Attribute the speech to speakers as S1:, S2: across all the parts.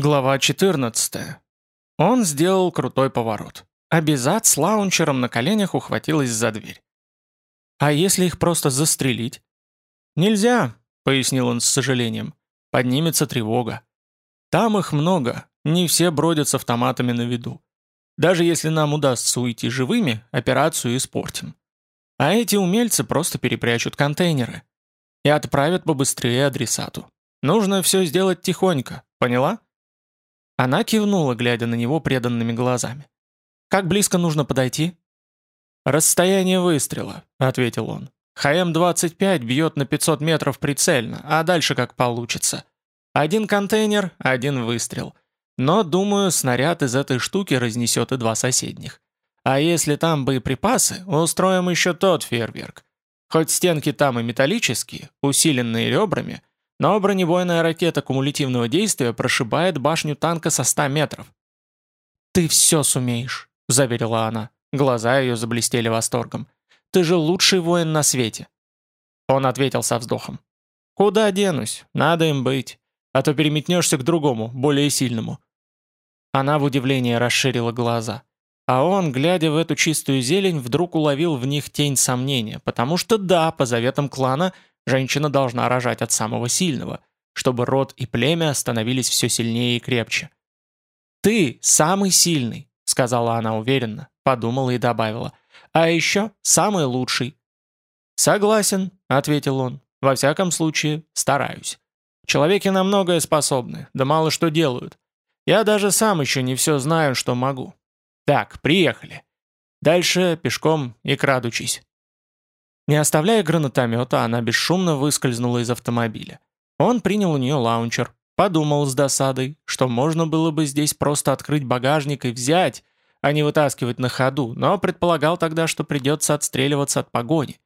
S1: Глава 14. Он сделал крутой поворот. Абизат с лаунчером на коленях ухватилась за дверь. «А если их просто застрелить?» «Нельзя», — пояснил он с сожалением. «Поднимется тревога. Там их много, не все бродят с автоматами на виду. Даже если нам удастся уйти живыми, операцию испортим. А эти умельцы просто перепрячут контейнеры и отправят побыстрее адресату. Нужно все сделать тихонько, поняла?» Она кивнула, глядя на него преданными глазами. «Как близко нужно подойти?» «Расстояние выстрела», — ответил он. «ХМ-25 бьет на 500 метров прицельно, а дальше как получится. Один контейнер, один выстрел. Но, думаю, снаряд из этой штуки разнесет и два соседних. А если там боеприпасы, устроим еще тот фейерверк. Хоть стенки там и металлические, усиленные ребрами, но бронебойная ракета кумулятивного действия прошибает башню танка со 100 метров. «Ты все сумеешь», — заверила она. Глаза ее заблестели восторгом. «Ты же лучший воин на свете». Он ответил со вздохом. «Куда денусь? Надо им быть. А то переметнешься к другому, более сильному». Она в удивлении расширила глаза. А он, глядя в эту чистую зелень, вдруг уловил в них тень сомнения, потому что да, по заветам клана — Женщина должна рожать от самого сильного, чтобы род и племя становились все сильнее и крепче. «Ты самый сильный», — сказала она уверенно, подумала и добавила. «А еще самый лучший». «Согласен», — ответил он. «Во всяком случае, стараюсь. Человеки на многое способны, да мало что делают. Я даже сам еще не все знаю, что могу. Так, приехали. Дальше пешком и крадучись». Не оставляя гранатомета, она бесшумно выскользнула из автомобиля. Он принял у нее лаунчер, подумал с досадой, что можно было бы здесь просто открыть багажник и взять, а не вытаскивать на ходу, но предполагал тогда, что придется отстреливаться от погони.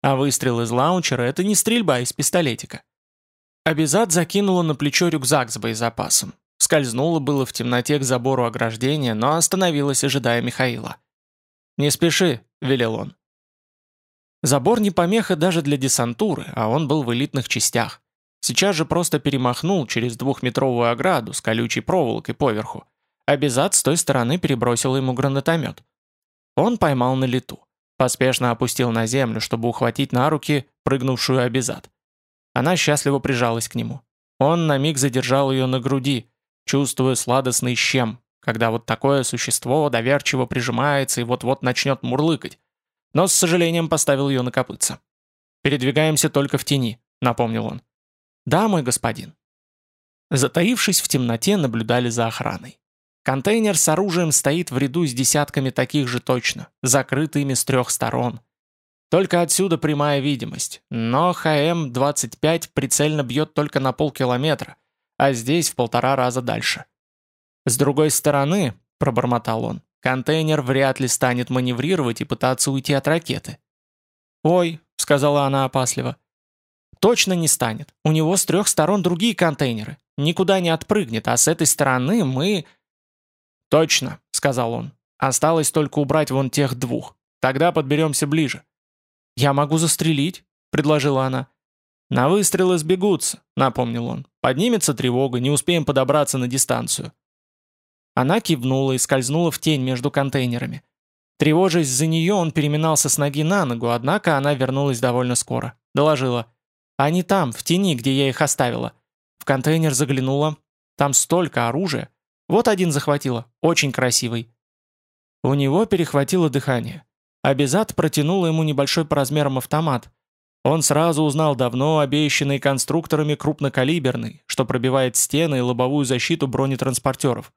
S1: А выстрел из лаунчера — это не стрельба из пистолетика. Абизад закинула на плечо рюкзак с боезапасом. Скользнула было в темноте к забору ограждения, но остановилась, ожидая Михаила. «Не спеши», — велел он. Забор не помеха даже для десантуры, а он был в элитных частях. Сейчас же просто перемахнул через двухметровую ограду с колючей проволокой поверху. А Безат с той стороны перебросил ему гранатомет. Он поймал на лету. Поспешно опустил на землю, чтобы ухватить на руки прыгнувшую Абизат. Она счастливо прижалась к нему. Он на миг задержал ее на груди, чувствуя сладостный щем, когда вот такое существо доверчиво прижимается и вот-вот начнет мурлыкать но с сожалением поставил ее на копытца. «Передвигаемся только в тени», — напомнил он. «Да, мой господин». Затаившись в темноте, наблюдали за охраной. Контейнер с оружием стоит в ряду с десятками таких же точно, закрытыми с трех сторон. Только отсюда прямая видимость, но ХМ-25 прицельно бьет только на полкилометра, а здесь в полтора раза дальше. «С другой стороны», — пробормотал он, Контейнер вряд ли станет маневрировать и пытаться уйти от ракеты. «Ой», — сказала она опасливо. «Точно не станет. У него с трех сторон другие контейнеры. Никуда не отпрыгнет, а с этой стороны мы...» «Точно», — сказал он. «Осталось только убрать вон тех двух. Тогда подберемся ближе». «Я могу застрелить», — предложила она. «На выстрелы сбегутся», — напомнил он. «Поднимется тревога, не успеем подобраться на дистанцию». Она кивнула и скользнула в тень между контейнерами. Тревожась за нее, он переминался с ноги на ногу, однако она вернулась довольно скоро. Доложила. «Они там, в тени, где я их оставила». В контейнер заглянула. Там столько оружия. Вот один захватила. Очень красивый. У него перехватило дыхание. Абизат протянула ему небольшой по размерам автомат. Он сразу узнал давно обещанный конструкторами крупнокалиберный, что пробивает стены и лобовую защиту бронетранспортеров.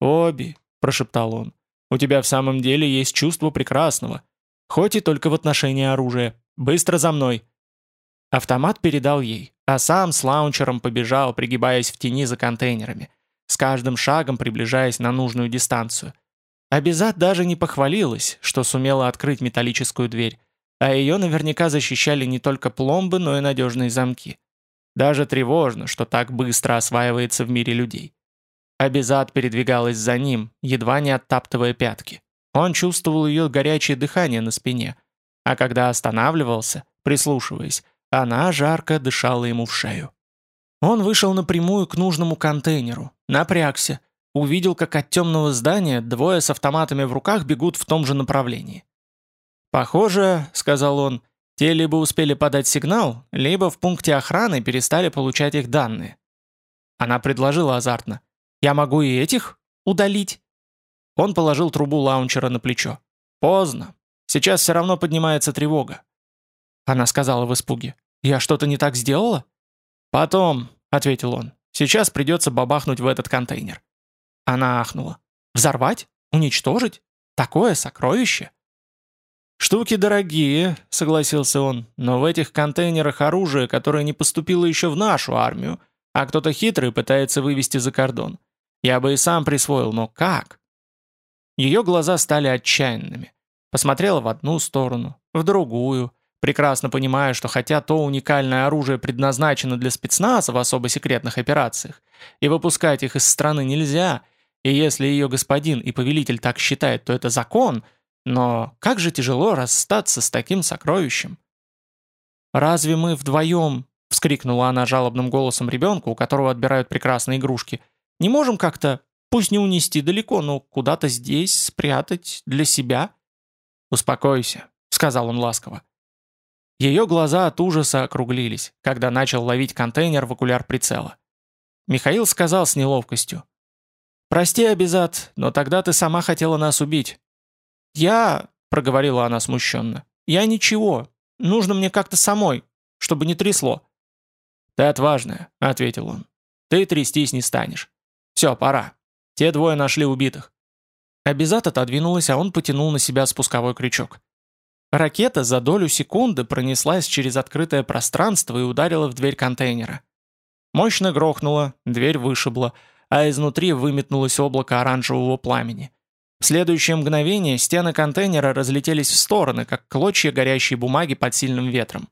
S1: «Оби», — прошептал он, — «у тебя в самом деле есть чувство прекрасного. Хоть и только в отношении оружия. Быстро за мной». Автомат передал ей, а сам с лаунчером побежал, пригибаясь в тени за контейнерами, с каждым шагом приближаясь на нужную дистанцию. Абизат даже не похвалилась, что сумела открыть металлическую дверь, а ее наверняка защищали не только пломбы, но и надежные замки. Даже тревожно, что так быстро осваивается в мире людей. Абизад передвигалась за ним, едва не оттаптывая пятки. Он чувствовал ее горячее дыхание на спине, а когда останавливался, прислушиваясь, она жарко дышала ему в шею. Он вышел напрямую к нужному контейнеру, напрягся, увидел, как от темного здания двое с автоматами в руках бегут в том же направлении. «Похоже», — сказал он, — «те либо успели подать сигнал, либо в пункте охраны перестали получать их данные». Она предложила азартно. «Я могу и этих удалить?» Он положил трубу лаунчера на плечо. «Поздно. Сейчас все равно поднимается тревога». Она сказала в испуге. «Я что-то не так сделала?» «Потом», — ответил он. «Сейчас придется бабахнуть в этот контейнер». Она ахнула. «Взорвать? Уничтожить? Такое сокровище?» «Штуки дорогие», — согласился он, «но в этих контейнерах оружие, которое не поступило еще в нашу армию, а кто-то хитрый пытается вывести за кордон. Я бы и сам присвоил, но как?» Ее глаза стали отчаянными. Посмотрела в одну сторону, в другую, прекрасно понимая, что хотя то уникальное оружие предназначено для спецназа в особо секретных операциях, и выпускать их из страны нельзя, и если ее господин и повелитель так считает, то это закон, но как же тяжело расстаться с таким сокровищем. «Разве мы вдвоем?» — вскрикнула она жалобным голосом ребенку, у которого отбирают прекрасные игрушки. «Не можем как-то, пусть не унести далеко, но куда-то здесь спрятать для себя?» «Успокойся», — сказал он ласково. Ее глаза от ужаса округлились, когда начал ловить контейнер в окуляр прицела. Михаил сказал с неловкостью. «Прости, Абизат, но тогда ты сама хотела нас убить». «Я...» — проговорила она смущенно. «Я ничего. Нужно мне как-то самой, чтобы не трясло». «Ты отважная», — ответил он. «Ты трястись не станешь. Все, пора. Те двое нашли убитых». Абизат отодвинулась, а он потянул на себя спусковой крючок. Ракета за долю секунды пронеслась через открытое пространство и ударила в дверь контейнера. Мощно грохнуло, дверь вышибла, а изнутри выметнулось облако оранжевого пламени. В следующее мгновение стены контейнера разлетелись в стороны, как клочья горящей бумаги под сильным ветром.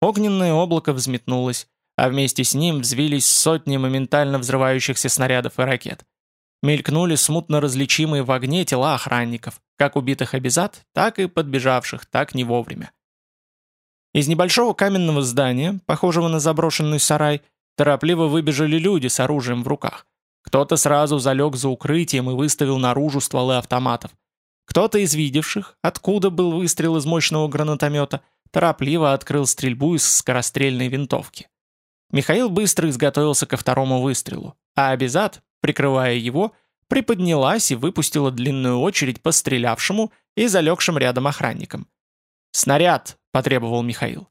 S1: Огненное облако взметнулось, а вместе с ним взвились сотни моментально взрывающихся снарядов и ракет. Мелькнули смутно различимые в огне тела охранников, как убитых обезад, так и подбежавших, так не вовремя. Из небольшого каменного здания, похожего на заброшенный сарай, Торопливо выбежали люди с оружием в руках. Кто-то сразу залег за укрытием и выставил наружу стволы автоматов. Кто-то из видевших, откуда был выстрел из мощного гранатомета, торопливо открыл стрельбу из скорострельной винтовки. Михаил быстро изготовился ко второму выстрелу, а Абизад, прикрывая его, приподнялась и выпустила длинную очередь по стрелявшему и залегшим рядом охранникам. «Снаряд!» – потребовал Михаил.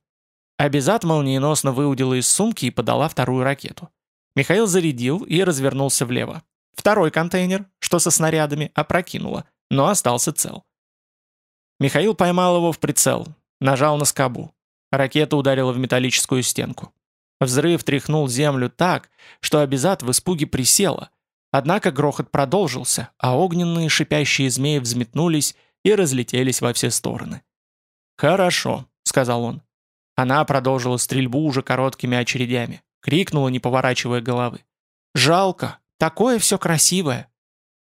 S1: Абизат молниеносно выудила из сумки и подала вторую ракету. Михаил зарядил и развернулся влево. Второй контейнер, что со снарядами, опрокинуло, но остался цел. Михаил поймал его в прицел, нажал на скобу. Ракета ударила в металлическую стенку. Взрыв тряхнул землю так, что Абизат в испуге присела. Однако грохот продолжился, а огненные шипящие змеи взметнулись и разлетелись во все стороны. «Хорошо», — сказал он. Она продолжила стрельбу уже короткими очередями. Крикнула, не поворачивая головы. «Жалко! Такое все красивое!»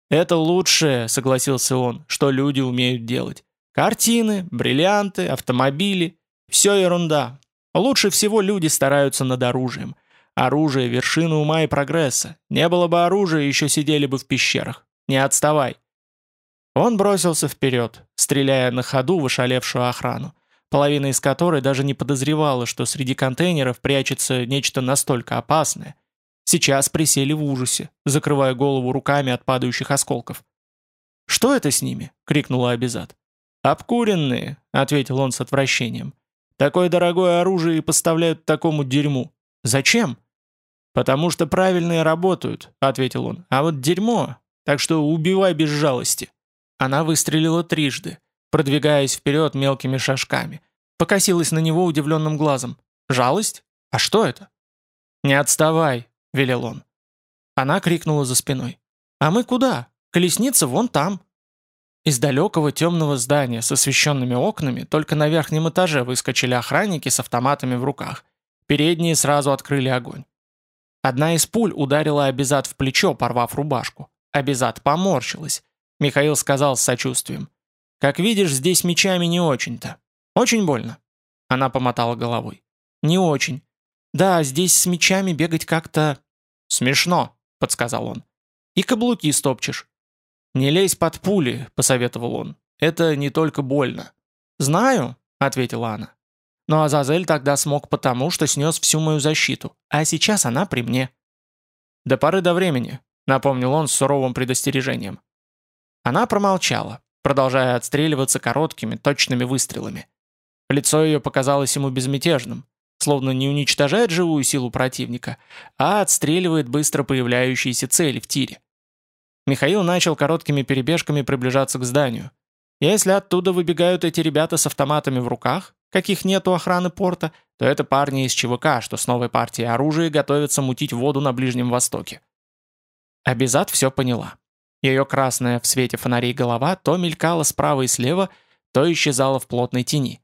S1: «Это лучшее», — согласился он, — «что люди умеют делать. Картины, бриллианты, автомобили — все ерунда. Лучше всего люди стараются над оружием. Оружие — вершина ума и прогресса. Не было бы оружия, еще сидели бы в пещерах. Не отставай». Он бросился вперед, стреляя на ходу в ошалевшую охрану половина из которой даже не подозревала, что среди контейнеров прячется нечто настолько опасное. Сейчас присели в ужасе, закрывая голову руками от падающих осколков. «Что это с ними?» — крикнула Абизад. «Обкуренные», — ответил он с отвращением. «Такое дорогое оружие и поставляют такому дерьму. Зачем?» «Потому что правильные работают», — ответил он. «А вот дерьмо, так что убивай без жалости». Она выстрелила трижды продвигаясь вперед мелкими шажками. Покосилась на него удивленным глазом. «Жалость? А что это?» «Не отставай», — велел он. Она крикнула за спиной. «А мы куда? Колесница вон там». Из далекого темного здания с освещенными окнами только на верхнем этаже выскочили охранники с автоматами в руках. Передние сразу открыли огонь. Одна из пуль ударила Абизат в плечо, порвав рубашку. Абизат поморщилась. Михаил сказал с сочувствием. Как видишь, здесь мечами не очень-то. Очень больно. Она помотала головой. Не очень. Да, здесь с мечами бегать как-то... Смешно, подсказал он. «И каблуки стопчешь». «Не лезь под пули», — посоветовал он. «Это не только больно». «Знаю», — ответила она. «Но Азазель тогда смог потому, что снес всю мою защиту, а сейчас она при мне». «До поры до времени», — напомнил он с суровым предостережением. Она промолчала, продолжая отстреливаться короткими, точными выстрелами. Лицо ее показалось ему безмятежным, словно не уничтожает живую силу противника, а отстреливает быстро появляющиеся цели в тире. Михаил начал короткими перебежками приближаться к зданию. Если оттуда выбегают эти ребята с автоматами в руках, каких нет у охраны порта, то это парни из ЧВК, что с новой партией оружия готовятся мутить воду на Ближнем Востоке. Абизат все поняла. Ее красная в свете фонарей голова то мелькала справа и слева, то исчезала в плотной тени.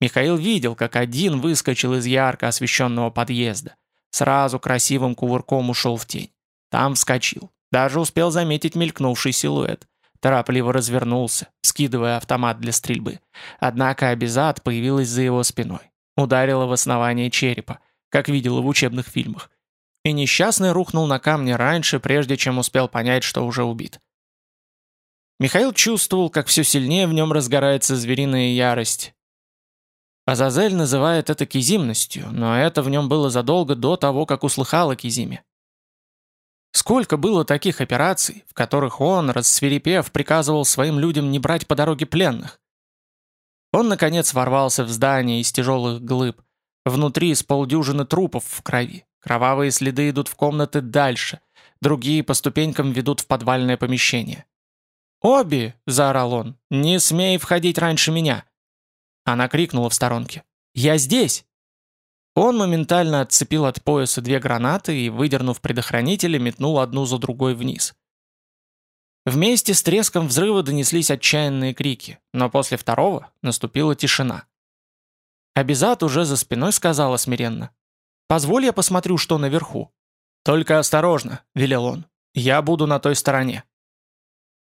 S1: Михаил видел, как один выскочил из ярко освещенного подъезда. Сразу красивым кувырком ушел в тень. Там вскочил. Даже успел заметить мелькнувший силуэт. Торопливо развернулся, скидывая автомат для стрельбы. Однако Абизад появилась за его спиной. Ударила в основание черепа, как видела в учебных фильмах. И несчастный рухнул на камни раньше, прежде чем успел понять, что уже убит. Михаил чувствовал, как все сильнее в нем разгорается звериная ярость, Азазель называет это кизимностью, но это в нем было задолго до того, как услыхал о кизиме. Сколько было таких операций, в которых он, рассверепев, приказывал своим людям не брать по дороге пленных? Он, наконец, ворвался в здание из тяжелых глыб. Внутри с полдюжины трупов в крови. Кровавые следы идут в комнаты дальше. Другие по ступенькам ведут в подвальное помещение. «Оби!» – заорал он. «Не смей входить раньше меня!» Она крикнула в сторонке. «Я здесь!» Он моментально отцепил от пояса две гранаты и, выдернув предохранители, метнул одну за другой вниз. Вместе с треском взрыва донеслись отчаянные крики, но после второго наступила тишина. Абизат уже за спиной сказала смиренно. «Позволь я посмотрю, что наверху». «Только осторожно», — велел он. «Я буду на той стороне».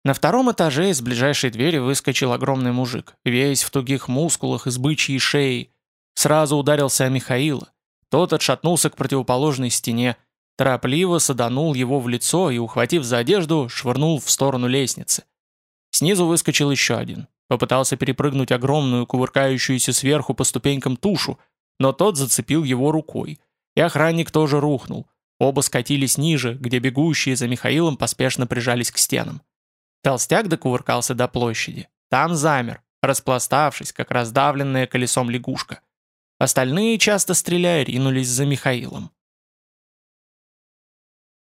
S1: На втором этаже из ближайшей двери выскочил огромный мужик, весь в тугих мускулах из бычьей шеи. Сразу ударился о Михаила. Тот отшатнулся к противоположной стене, торопливо саданул его в лицо и, ухватив за одежду, швырнул в сторону лестницы. Снизу выскочил еще один. Попытался перепрыгнуть огромную, кувыркающуюся сверху по ступенькам тушу, но тот зацепил его рукой. И охранник тоже рухнул. Оба скатились ниже, где бегущие за Михаилом поспешно прижались к стенам. Толстяк докувыркался до площади. Там замер, распластавшись, как раздавленная колесом лягушка. Остальные, часто стреляя, ринулись за Михаилом.